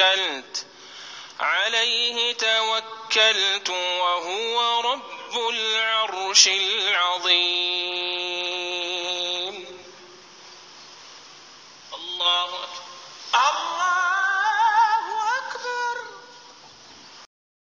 توكلت عليه توكلت وهو رب العرش العظيم. الله أكبر. الله